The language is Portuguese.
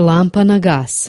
lampa na gás.